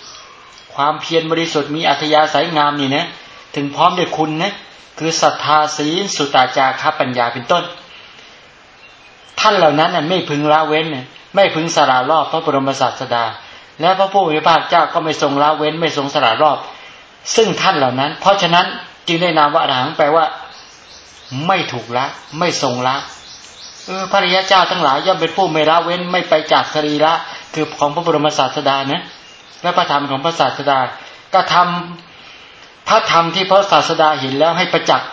ความเพียรบริสุทธิ์มีอัธยาศัยงามนี่นะถึงพร้อมด้วยคุณนะคือศรัทธาศีลสุตาจาคปัญญาเป็นต้น ท่านเหล่านั้นไม่พึงละเว้นไม่พึงสละรอบพระบรมศาสดา และพระผู้มีพระเจ้าก็ไม่ทรงละเว้น ไม่ทรงสละรอบ ซึ่งท่านเหล่านั้น เพราะฉะนั้นจึงได้นามว่าอรหังแปลว่า ไม่ถูกละ ไม่ทรงละ พระริยเจ้าทั้งหลายย่อมเป็นผู้ไม่ละเว้นไม่ไปจากสรีระคือของพระบรมศาสดานะและพระธรรมของพระศาสดาก็ทำพระธรรมที่พระศาสดาเห็นแล้วให้ประจักษ์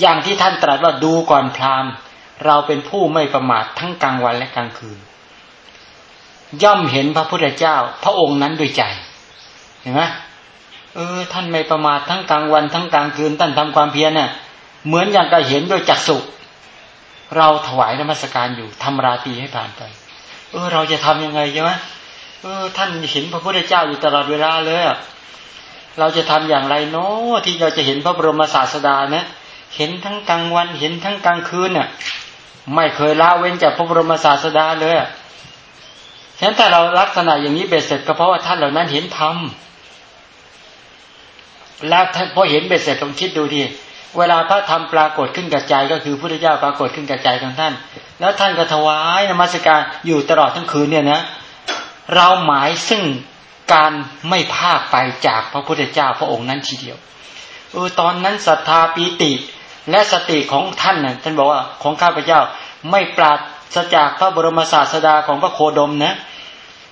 อย่างที่ท่านตรัสว่าดูก่อนพรามเราเป็นผู้ไม่ประมาททั้งกลางวันและกลางคืน ย่อมเห็นพระพุทธเจ้า พระองค์นั้นด้วยใจ เห็นไหมเออ ท่านไม่ประมาททั้งกลางวันทั้งกลางคืนท่านทำความเพียรเนี่ยเหมือนอย่างกับเห็นด้วยจักสุ เราถวายนมัสการอยู่ทำราตีให้ผ่านไป เออ เราจะทํำยังไงใช่ไหมเออ ท่านเห็นพระพุทธเจ้าอยู่ตลอดเวลาเลยเราจะทำอย่างไรเนาะที่เราจะเห็นพระบรมศาสดานะเห็นทั้งกลางวันเห็นทั้งกลางคืนเนี่ยไม่เคยละเว้นจากพระบรมศาสดาเลยฉะนั้นถ้าเราลักษณะอย่างนี้เบ็ดเสร็จก็เพราะว่าท่านเหล่านั้นเห็นธรรมแล้วพอเห็นเบ็ดเสร็จต้องคิดดูที เวลาพระธรรมปรากฏขึ้นกับใจก็คือพระพุทธเจ้าปรากฏขึ้นกับใจของท่าน แล้วท่านก็ถวายนมัสการอยู่ตลอดทั้งคืนเนี่ยนะเราหมายซึ่งการไม่ภาคไปจากพระพุทธเจ้าพระองค์นั้นทีเดียวเออตอนนั้นศรัทธาปีติและสติของท่านน่ะท่านบอกว่าของข้าพเจ้าไม่ปราศจากพระบรมศาสดาของพระโคดมนะ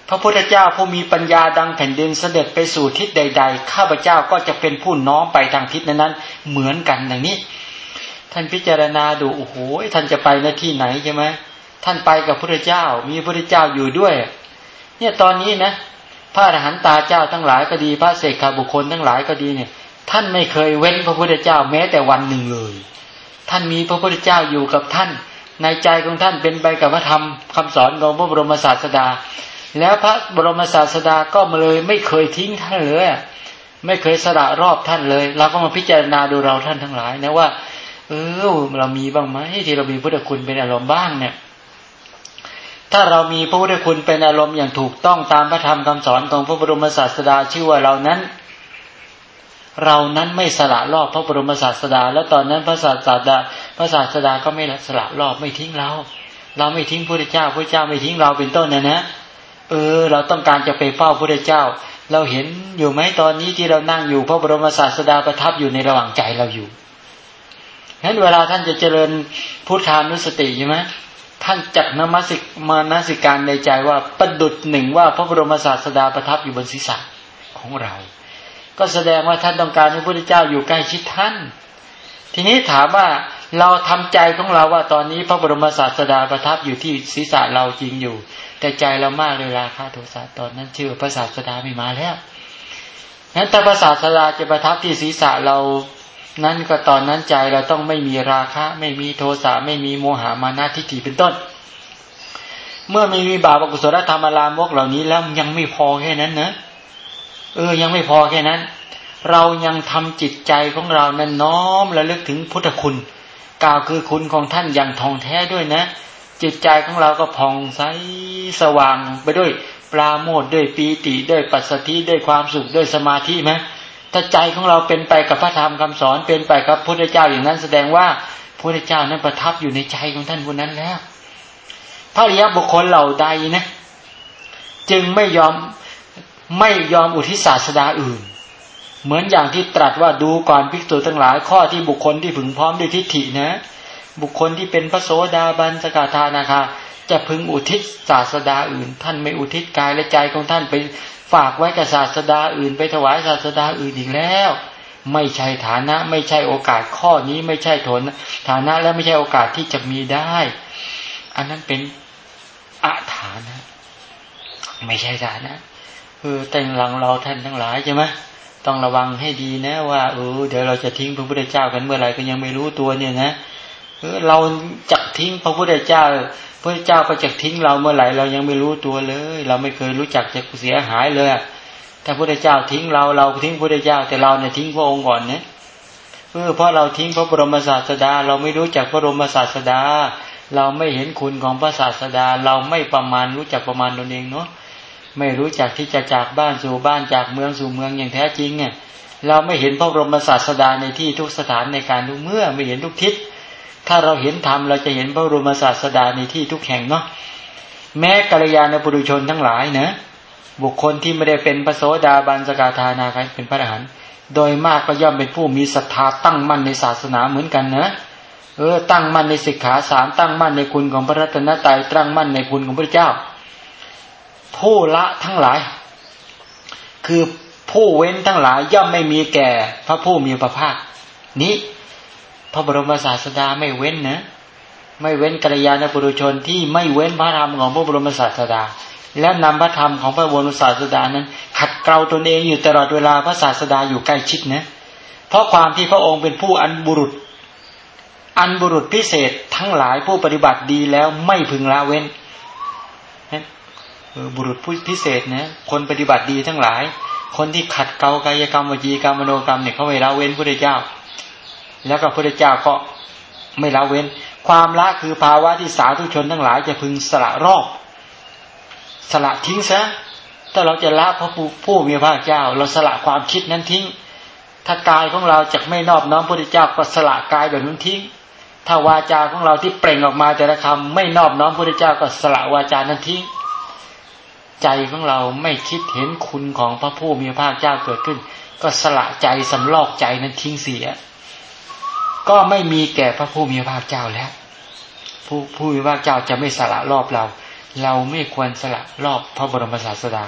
พระพุทธเจ้าผู้มีปัญญาดังแผ่นดินเสด็จไปสู่ทิศใด ๆ ข้าพเจ้าก็จะเป็นผู้น้อมไปทางทิศนั้นๆเหมือนกันอย่างนี้ ท่านพิจารณาดูโอ้โหท่านจะไปในที่ไหนใช่ไหมท่านไปกับพระเจ้า มีพระเจ้าอยู่ด้วย เนี่ยตอนนี้นะ พระอรหันตาเจ้าทั้งหลายก็ดี พระเสกขาบุคคลทั้งหลายก็ดีเนี่ย ท่านไม่เคยเว้นพระพุทธเจ้าแม้แต่วันหนึ่งเลย ท่านมีพระพุทธเจ้าอยู่กับท่าน ในใจของท่านเป็นไปกับพระธรรมคำสอนของพระบรมศาสดา แล้วพระบรมศาสดาก็มาเลยไม่เคยทิ้งท่านเลยไม่เคยสละรอบท่านเลยเราก็มาพิจารณาดูเราท่านทั้งหลายนะว่า เออเรามีบ้างไหมที่เรามีพุทธคุณเป็นอารมณ์บ้างเนี่ย ถ้าเรามีพระพุทธคุณเป็นอารมณ์อย่างถูกต้องตามพระธรรมคำสอนของพระบรมศาสดาชื่อว่าเรานั้น เรานั้นไม่สละรอบพระบรมศาสดา แล้วตอนนั้นพระศาสดาพระศาสดาก็ไม่สละรอบไม่ทิ้งเรา เราไม่ทิ้งพระเจ้าพระเจ้าไม่ทิ้งเราเป็นต้นนะนะ เออ เราต้องการจะไปเฝ้าพระเจ้า เราเห็นอยู่ไหมตอนนี้ที่เรานั่งอยู่พระบรมศาสดาประทับอยู่ในระหว่างใจเราอยู่ฉะนั้นเวลาท่านจะเจริญพุทธานุสติใช่ไหมท่านจัดนมัสิกมานาสิการในใจว่าประดุดหนึ่งว่าพระบรมศาสดาประทับอยู่บนศีรษะของเรา ก็แสดงว่าท่านต้องการให้พระพุทธเจ้าอยู่ใกล้ชิดท่าน ทีนี้ถามว่า เราทำใจของเราว่าตอนนี้พระบรมศาสดาประทับอยู่ที่ศีรษะเราจริงอยู่ แต่ใจเรามากเลยราคาโทสะตอนนั้นชื่อพระศาสดาไม่มาแล้วนั้นแต่พระศาสดาจะประทับที่ศีรษะเรา นั้นก็ตอนนั้นใจเราต้องไม่มีราคะ ไม่มีโทสะไม่มีโมหะมานะทิฏฐิเป็นต้น เมื่อไม่มีบาปอกุศลธรรมลามกเหล่านี้แล้วยังไม่พอแค่นั้นนะเออยังไม่พอแค่นั้น เรายังทำจิตใจของเรานั้นน้อมระลึกถึงพุทธคุณ กล่าวคือคุณของท่านอย่างทองแท้ด้วยนะ จิตใจของเราก็ผ่องใสสว่างไปด้วยปราโมทด้วยปีติด้วยปัสสติด้วยความสุขด้วยสมาธิไหมถ้าใจของเราเป็นไปกับพระธรรมคำสอนเป็นไปกับพระพุทธเจ้าอย่างนั้น แสดงว่าพระพุทธเจ้านั้นประทับอยู่ในใจของท่านคนนั้นแล้วพระริยบุคคลเหล่าใดนะ จึงไม่ยอมไม่ยอมอุทิศศาสดาอื่น เหมือนอย่างที่ตรัสว่าดูก่อนภิกษุทั้งหลายข้อที่บุคคลที่ผึงพร้อมด้วยทิฏฐินะ บุคคลที่เป็นพระโสดาบันสกทานาคาจะพึงอุทิศศาสดาอื่น ท่านไม่อุทิศกายและใจของท่านไปฝากไว้กับศาสดาอื่น ไปถวายศาสดาอื่นอีกแล้ว ไม่ใช่ฐานะไม่ใช่โอกาสข้อนี้ไม่ใช่ผลฐานะและไม่ใช่โอกาสที่จะมีได้ อันนั้นเป็นอาฐานะ ไม่ใช่ฐานะคือแต่งหลังเราท่านทั้งหลายใช่ไหม ต้องระวังให้ดีนะ ว่าเออเดี๋ยวเราจะทิ้งพระพุทธเจ้ากันเมื่อไหร่ก็ยังไม่รู้ตัวเนี่ยนะเออเราจะทิ้งพระพุทธเจ้าพระเจ้าก็จะทิ้งเราเมื่อไหร่เรายังไม่รู้ตัวเลย เราไม่เคยรู้จักจะเสียหายเลยถ้าพระพุทธเจ้าทิ้งเราเราทิ้งพระพุทธเจ้าแต่เราเนี่ยทิ้งพระองค์ก่อนเนี่ยเออเพราะเราทิ้งพระบรมศาสดา เราไม่รู้จักพระบรมศาสดา เราไม่เห็นคุณของพระศาสดา เราไม่ประมาณรู้จักประมาณตนเองเนาะ ไม่รู้จักที่จะจากบ้านสู่บ้านจากเมืองสู่เมืองอย่างแท้จริงเนี่ยเราไม่เห็นพระบรมศาสดาในที่ทุกสถานในการทุกเมื่อไม่เห็นทุกทิศ ถ้าเราเห็นธรรมเราจะเห็นพระบรมศาสดาในที่ทุกแห่งเนาะแม้กัลยาณปุถุชนทั้งหลายเนะบุคคลที่ไม่ได้เป็นพระโสดาบันสกาธานาคเป็นพระอรหันต์โดยมากก็ย่อมเป็นผู้มีศรัทธาตั้งมั่นในศาสนาเหมือนกันนะเออตั้งมั่นในสิกขาสามตั้งมั่นในคุณของพระรัตนตรัยตั้งมั่นในคุณของพระเจ้า ผู้ละทั้งหลาย คือผู้เว้นทั้งหลายย่อมไม่มีแก่ พระผู้มีพระภาค นี้ พระบรมศาสดาไม่เว้นนะไม่เว้นกัลยาณปุรุชนที่ไม่เว้นพระธรรมของพระบรมศาสดา และนำพระธรรมของพระบรมศาสดานั้น ขัดเกลาตนเองอยู่ตลอดเวลาพระศาสดาอยู่ใกล้ชิดนะ เพราะความที่พระองค์เป็นผู้อันบุรุษ อันบุรุษพิเศษทั้งหลายผู้ปฏิบัติดีแล้วไม่พึงละเว้น บุรุษผู้พิเศษนะคนปฏิบัติดีทั้งหลาย คนที่ขัดเกลากายกรรมวจีกรรมมโนกรรมเนี่ยเขาไม่ละเว้นพระเจ้า แล้วก็พระเจ้าก็ไม่ละเว้น ความละคือภาวะที่สาธุชนทั้งหลายจะพึงสละรอบสละทิ้งซะถ้าเราจะละพระผู้มีพระเจ้า เราสละความคิดนั้นทิ้ง ถ้ากายของเราจะไม่นอบน้อมพระเจ้าก็สละกายแบบนั้นทิ้ง ถ้าวาจาของเราที่เปล่งออกมาแต่ละคำไม่นอบน้อมพระเจ้าก็สละวาจานั้นทิ้ง ใจของเราไม่คิดเห็นคุณของพระผู้มีพระเจ้าเกิดขึ้น ก็สละใจสำลอกใจนั้นทิ้งเสีย ก็ไม่มีแก่พระผู้มีพระเจ้าแล้ว ผู้ผู้มีพระเจ้าจะไม่สละรอบเรา เราไม่ควรสละรอบพระบรมศาสดา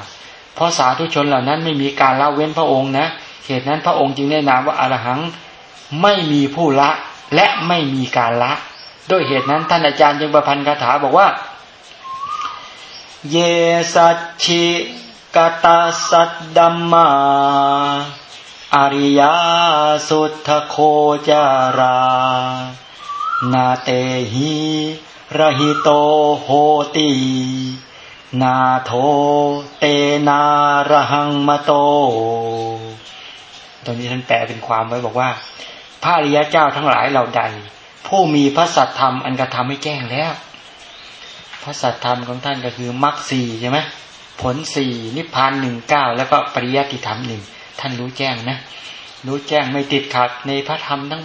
เพราะสาธุชนเหล่านั้นไม่มีการละเว้นพระองค์นะเหตุนั้นพระองค์จึงแนะนำว่าอรหังไม่มีผู้ละและไม่มีการละ ด้วยเหตุนั้นท่านอาจารย์จึงประพันธ์คาถาบอกว่า เยสัชชิกตาสัตดัมมา อริยสุทธโคจารา นาเตหิระหิโตโหติ นาโทเตนาระหังมโต ตรงนี้ท่านแปลเป็นความไว้บอกว่า พระอริยเจ้าทั้งหลายเหล่าใด ผู้มีพระสัตธรรมอันกระทำให้แจ้งแล้ว พระสัตธรรมของท่านก็คือมรรคสี่ใช่ไหมผลสี่นิพพานหนึ่งเก้าแล้วก็ปริยัติธรรมหนึ่งท่านรู้แจ้งนะ รู้แจ้งไม่ติดขัดในพระธรรมทั้ง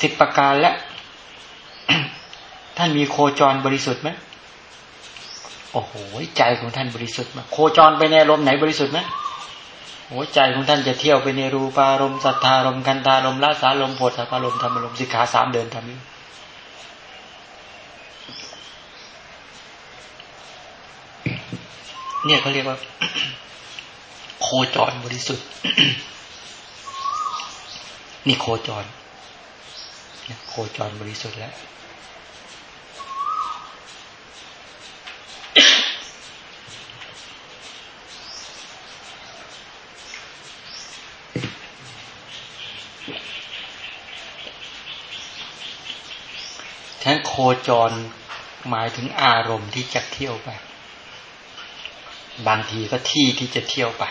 สิบประการและ ท่านมีโคจรบริสุทธิ์ไหมโอ้โหใจของท่านบริสุทธิ์มาโคจรไปในลมไหนบริสุทธิ์ไหมโอ้ใจของท่านจะเที่ยวไปในรูปารมณ์สัทธารมกันตารมละสารมโพธารมธรรมารมสิกขาสามเดินทำนี้ เนี่ยเขาเรียกว่า โคจรบริสุทธิ์ นี่โคจรโคจรบริสุทธิ์แล้วทั้งโคจรหมายถึงอารมณ์ที่จะเที่ยวไป บางทีก็ที่ที่จะเที่ยวไป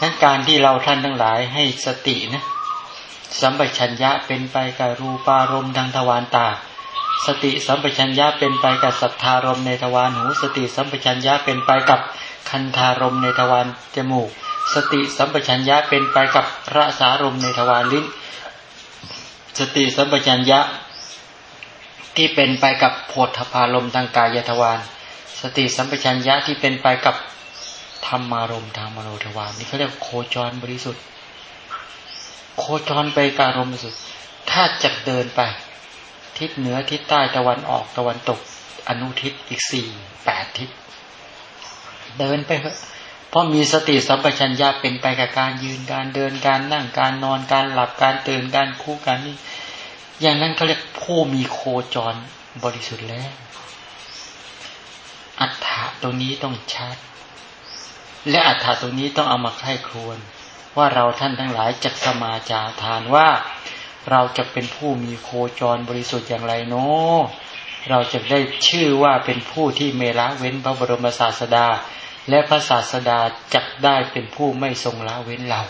ทั้นการที่เราท่านทั้งหลายให้สตินะสัมปชัญญะเป็นไปกับรูปารมณ์ทางทวารตา สติสัมปชัญญะเป็นไปกับสัทธารมในทวารหู สติสัมปชัญญะเป็นไปกับคันธารมในทวารจมูก สติสัมปชัญญะเป็นไปกับรสารมในทวารลิ้น สติสัมปชัญญะที่เป็นไปกับโพธพารมทางกายทวาร สติสัมปชัญญะที่เป็นไปกับธรรมารมทางมโนทวารนี่เขาเรียกโคจรบริสุทธิ์ โคจรไปการมบริสุทธิ์ ถ้าจะเดินไป ทิศเหนือทิศใต้ตะวันออกตะวันตก อนุทิศอีกสี่แปดทิศ เดินไปเถอเพราะมีสติสัมปชัญญะเป็นไปกับการยืนการเดินการนั่งการนอนการหลับการตื่นการคู่การนี่อย่างนั้นเขาเรียกผู้มีโคจรบริสุทธิ์แล้ว อัฏฐะตรงนี้ต้องชัด และอัฏฐาตรงนี้ต้องเอามาไข้ครวนว่าเราท่านทั้งหลายจักสมาจาทานว่า เราจะเป็นผู้มีโคจรบริสุทธิ์อย่างไรเนาะเราจะได้ชื่อว่าเป็นผู้ที่เมละเว้นพระบรมศาสดา และพระศาสดาจักได้เป็นผู้ไม่ทรงละเว้นเรา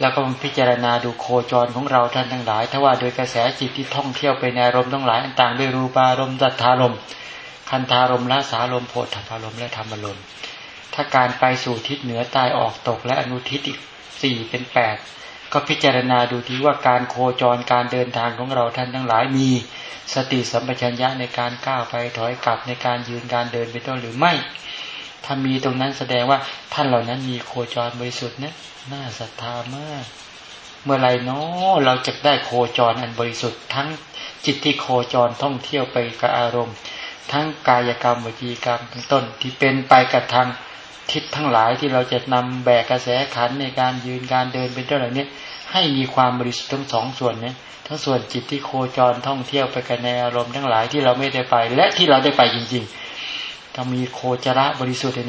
แล้วก็พิจารณาดูโคจรของเราท่านทั้งหลายถ้าว่าโดยกระแสจิตที่ท่องเที่ยวไปในอารมณ์ทั้งหลายต่างด้วยรูปารมณ์สัทธารม คันธารมละสารมโพธพารมและธรรมลมถ้าการไปสู่ทิศเหนือใต้ออกตกและอนุทิศอีกสี่เป็นแปดก็พิจารณาดูที่ว่าการโคจรการเดินทางของเราท่านทั้งหลายมี สติสัมปชัญญะในการก้าวไปถอยกลับในการยืนการเดินไปต้นหรือไม่ ถ้ามีตรงนั้นแสดงว่าท่านเหล่านั้นมีโคจรบริสุทธิ์นะน่าศรัทธามาก เมื่อไรเนาะเราจะได้โคจรอันบริสุทธิ์ทั้งจิตที่โคจรท่องเที่ยวไปกับอารมณ์ ทั้งกายกรรมวิจีกรรมเป็นต้น ที่เป็นไปกับทางทิศทั้งหลายที่เราจะนำแบกกระแสขันในการยืนการเดินเป็นต้นเหล่านี้ให้มีความบริสุทธิ์ทั้งสองส่วนเนี่ยทั้งส่วนจิตที่โคจรท่องเที่ยวไปกันในอารมณ์ทั้งหลายที่เราไม่ได้ไป และที่เราได้ไปจริงๆถ้ามีโคจระบริสุทธิ์ใน